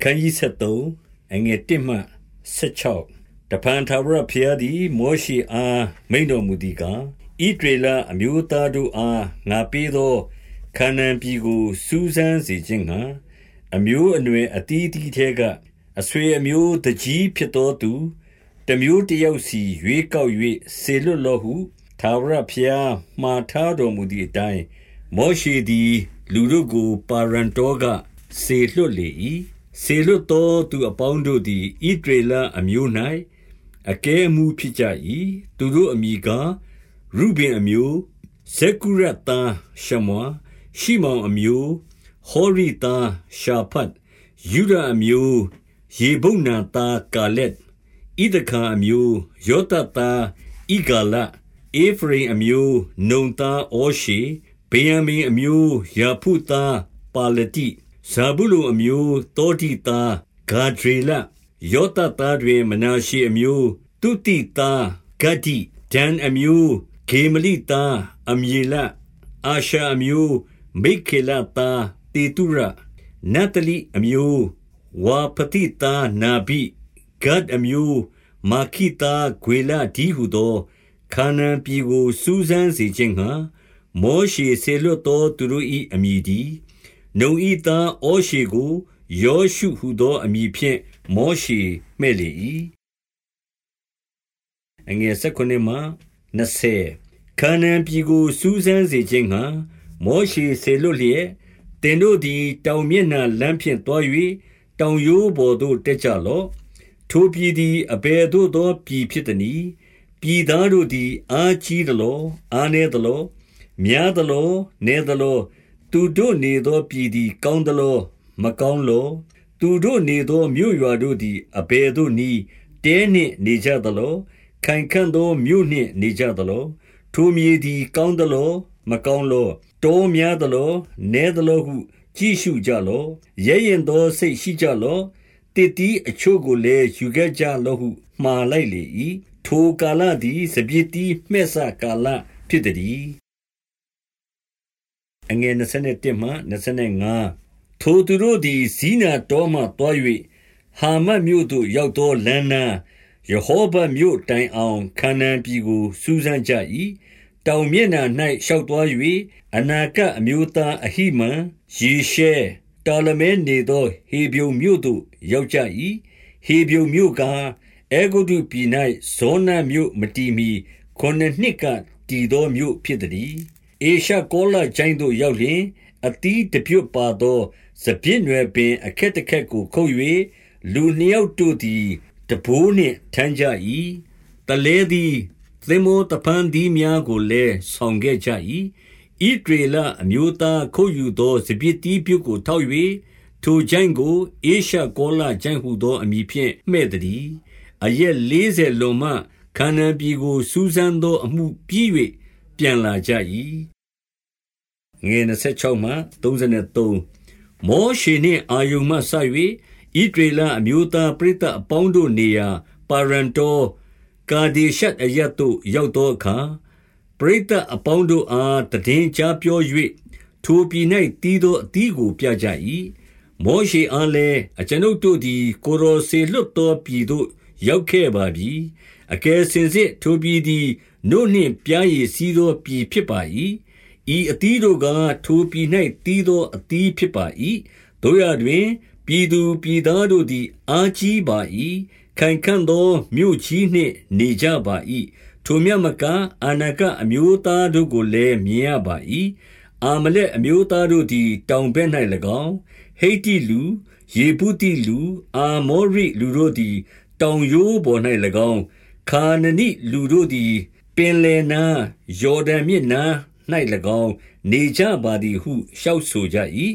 အခန်းကြီး73အငယ်1မှ16တပန်ထာဝရဘုရားသည်မောရှိအားမိန်တော်မူသည်ကားဣဒရေလအမျိုးသားတို့အားငါပေးသောခါနန်ပြည်ကိုစူးစမ်းစေခြင်းငှာအမျိုးအနွယ်အတီးတီးထဲကအဆွေအမျိုးတကြီးဖြစ်သောသူတမျိုးတယောက်စီရွေးကောက်၍ဆေလွတ်လောဟုထာဝရဘုရားမှားထားတော်မူသည့်အတိုင်းမောရှိသည် လူတို့ကိုပါရန်တောကဆေလွတ်လေ၏ ဆေလွတ်သောသူအပေါင်းတို့သည်ဣဒရေလအမျိုး၌အကဲအမှုဖြစ်ကြ၏သူတို့အမိကားရုဘင်အမျိုးဇေကုရသားရှမွာရှိမောင်အမျိုးဟောရိသားရှာဖတ်ယူဒအမျိုးယေဘုန်နာသားကာလက်ဣဒခာအမျိုးယောသသားဣဂါလအေဖရိအမျိုးနုံသားအောရှေဗေယံမင်အမျိုးယာဖုသားပါလတိ ဇာဗုလုအမျိုးတောတိသားဂါဒရေလယောသသားတွင် မနာရှေအမျိုးတုတိသားဂဒ္ဒီဒန်အမျိုးဂေမလိသားအမြေလအာရှာအမျိုးမိခေလသားတေတုရနတလိအမျိုးဝါပတိသားနာဘိဂတ်အမျိုးမာခိသားဂွေလဒီဟုသောခါနန်ပြည်ကိုစူးစမ်းစေခြင်းငှာမောရှေဆေလွတ်သောသူတို့၏အမည် သည်နုံဤသားဩရှေကို ယောရှုဟုသော အမည်ဖြင့် မောရှေမှဲ့လေ၏အငယ်16မှ20ခါနန်ပြည်ကို စူးစမ်းစေခြင်းငှာမောရှေဆေလွတ်လျက်တင်တို့သည် တောင်မျက်နှာလမ်းဖြင့်သွား၍တောင်ရိုးပေါ်သို့ တက်ကြလော့ ထိုပြည်သည် အဘယ်သို့သော ပြည်ဖြစ်သနည်း ပြည်သားတို့သည် အားကြီးသလော အားနည်းသလော များသလော နည်းသလော သူတို့နေသောပြည်သည် ကောင်းသလော မကောင်းလောသူတို့နေသောမြို့ရွာတို့သည် အဘယ်သို့နည်းတဲနှင့်နေကြသလော ခိုင်ခန့်သောမြို့နှင့်နေကြသလော ထိုမြေသည် ကောင်းသလော မကောင်းလောတောများသလောနည်းသလောဟု ကြည့်ရှုကြလောရဲရင်သောစိတ်ရှိကြလောတည်တည်အချို့ကိုလည်းယူခဲ့ကြလောဟုမှားလိုက်လေ၏ထိုကာလသည်စပြစ်တီးမှဲ့ဆကာလဖြစ်သည် အငယ်27မှ25ထိုသူတို့သည်ဇီနာတော်မှတွား၍ဟာမတ်မြို့သို့ရောက်သောလမ်းနာယေဟောဘမြို့တိုင်အောင်ခါနန်ပြည်ကိုစူးစမ်းကြ၏တောင်မျက်နှာ၌ရှောက်သွား၍အနာကအမျိုးသားအဟိမန်ယေရှဲတာလမဲနေသောဟေဗျုံမြို့သို့ရောက်ကြ၏ဟေဗျုံမြို့ကအဲဂုတုပြည်၌ဇောနမြို့မတီမီခုနှစ်နှစ်ကတည်သောမြို့ဖြစ်သည် အေရှကောလကျိုင်းသို့ရောက်လျင်အတီးတပြုတ်ပါသောစပြည့်နွယ်ပင် အခက်တခက်ကိုခုတ်၍လူနှစ်ယောက်တို့သည်တဘိုးနှင့်ထမ်းကြ၏တလဲသည်သင်္ဘောတပန်းဒီများကိုလည်းဆောင်ခဲ့ကြ၏ဣဒေလအမျိုးသားခုတ်ယူသောစပြစ်တီးပြုတ်ကိုထောက်၍ထိုကျိုင်းကိုအေရှကောလကျိုင်းဟုသောအမည်ဖြင့်မှဲ့သည်အရက်40လွန်မှခါနန်ပြည်ကိုစူးစမ်းသောအမှုပြီး၍ ပြန်လာကြ၏ငွေ26မှ33မောရှေနှင့်အာယုန်မှဆ၍ဣဒေလအမျိုးသားပရိသတ်အပေါင်းတို့နေရာပါရန်တောကာဒေရှတ်အရတ်သို့ရောက်သောအခါပရိသတ်အပေါင်းတို့အားတည်င်းချပြော၍ထိုပြည်၌တီးသောအသီးကိုပြကြ၏မောရှေအားလည်းအကျွန်ုပ်တို့သည် ကိုရောစေလွတ်သောပြည်သို့ရောက်ခဲ့ပါပြီအကယ်စင်စစ်ထိုပြည်သည် နို့နှင့်ပြားရည်စည်းသောပြည်ဖြစ်ပါ၏ဤအသီးတို့ကထိုပြည်၌တီးသောအသီးဖြစ်ပါ၏တို့ရတွင် ပြည်သူပြည်သားတို့သည် အာကြီးပါ၏ခိုင်ခံ့သောမြို့ကြီးနှင့်နေကြပါ၏ထိုမြတ်မကအာနာကအမျိုးသားတို့ကိုလည်းမြင်ရပါ၏အာမလက်အမျိုးသားတို့သည် တောင်ဘက်၌၎င်းဟိတိလူယေဗုတိလူအာမောရိလူတို့သည် တောင်ရိုးပေါ်၌၎င်းခါနနိလူတို့သည် ပင်လယ်နာယော်ဒန်မြစ်နာ၌၎င်း နေကြပါသည်ဟုလျှောက်ဆိုကြ၏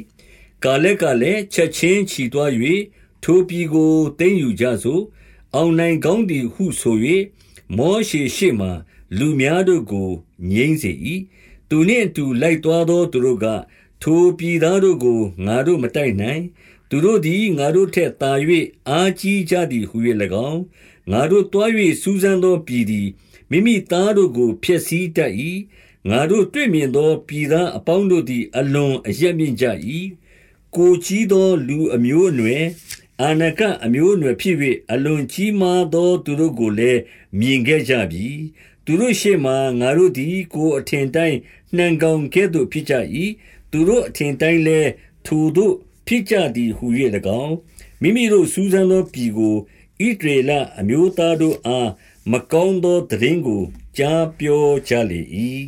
ကာလက်ကလည်းချက်ချင်းချီသွား၍ထိုပြည်ကိုသိမ်းယူကြစို့အောင်နိုင်ကောင်းသည်ဟုဆို၍မောရှေရှေ့မှလူများတို့ကိုငြိမ့်စေ၏သူနှင့်အတူလိုက်သွားသောသူတို့ကထိုပြည်သားတို့ကိုငါတို့မတိုက်နိုင်သူတို့သည်ငါတို့ထက်သာ၍အားကြီးကြသည်ဟု၍၎င်းငါတို့တွား၍စူးစမ်းသောပြည်သည် မိမိသားတို့ကို ဖျက်ဆီးတတ်၏ငါတို့တွေ့မြင်သော ပြည်သားအပေါင်းတို့သည် အလွန်အယက်မြင့်ကြ၏ကိုကြီးသော လူအမျိုးအနွယ် အာနကအမျိုးအနွယ်ဖြစ်၍အလွန်ကြီးမားသော သူတို့ကိုလည်း မြင်ခဲ့ကြပြီ။သူတို့ရှေ့မှာ ငါတို့သည် ကိုယ်အထင်တိုင်း နှံကောင်ကဲ့သို့ ဖြစ်ကြ၏။သူတို့အထင်တိုင်းလည်း ထိုသို့ဖြစ်ကြသည်ဟူ၍၎င်း၊မိမိတို့စူးစမ်းသောပြည်ကို ဣသရေလအမျိုးသားတို့အား မကောင်းသောသိတင်းကို ကြားပြောကြလေ၏